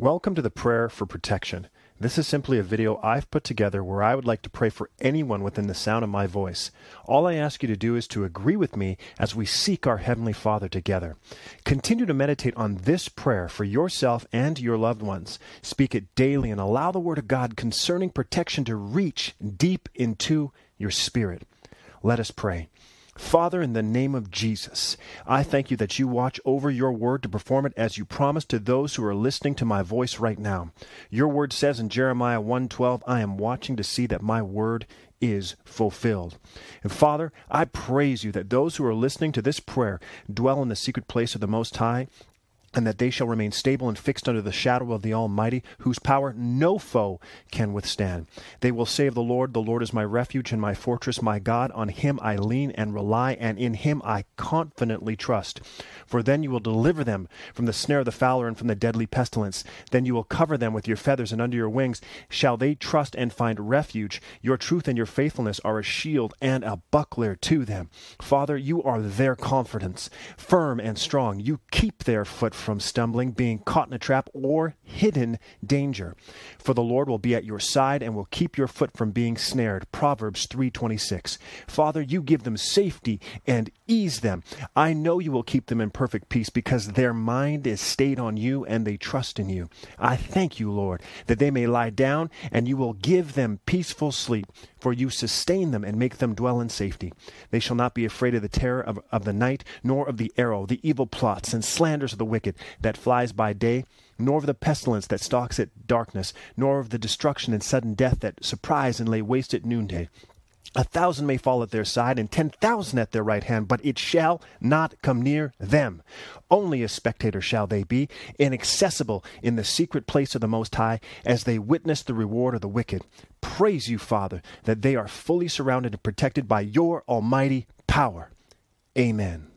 Welcome to the Prayer for Protection. This is simply a video I've put together where I would like to pray for anyone within the sound of my voice. All I ask you to do is to agree with me as we seek our Heavenly Father together. Continue to meditate on this prayer for yourself and your loved ones. Speak it daily and allow the Word of God concerning protection to reach deep into your spirit. Let us pray. Father, in the name of Jesus, I thank you that you watch over your word to perform it as you promised to those who are listening to my voice right now. Your word says in Jeremiah 1:12, I am watching to see that my word is fulfilled. And Father, I praise you that those who are listening to this prayer dwell in the secret place of the Most High and that they shall remain stable and fixed under the shadow of the Almighty, whose power no foe can withstand. They will say of the Lord, The Lord is my refuge and my fortress, my God. On him I lean and rely, and in him I confidently trust. For then you will deliver them from the snare of the fowler and from the deadly pestilence. Then you will cover them with your feathers, and under your wings shall they trust and find refuge. Your truth and your faithfulness are a shield and a buckler to them. Father, you are their confidence, firm and strong. You keep their foot from stumbling, being caught in a trap, or hidden danger. For the Lord will be at your side and will keep your foot from being snared. Proverbs 3:26. Father, you give them safety and ease them. I know you will keep them in perfect peace because their mind is stayed on you and they trust in you. I thank you, Lord, that they may lie down and you will give them peaceful sleep, for you sustain them and make them dwell in safety. They shall not be afraid of the terror of, of the night, nor of the arrow, the evil plots and slanders of the wicked that flies by day, nor of the pestilence that stalks at darkness, nor of the destruction and sudden death that surprise and lay waste at noonday. A thousand may fall at their side, and ten thousand at their right hand, but it shall not come near them. Only a spectator shall they be, inaccessible in the secret place of the Most High, as they witness the reward of the wicked. Praise you, Father, that they are fully surrounded and protected by your almighty power. Amen.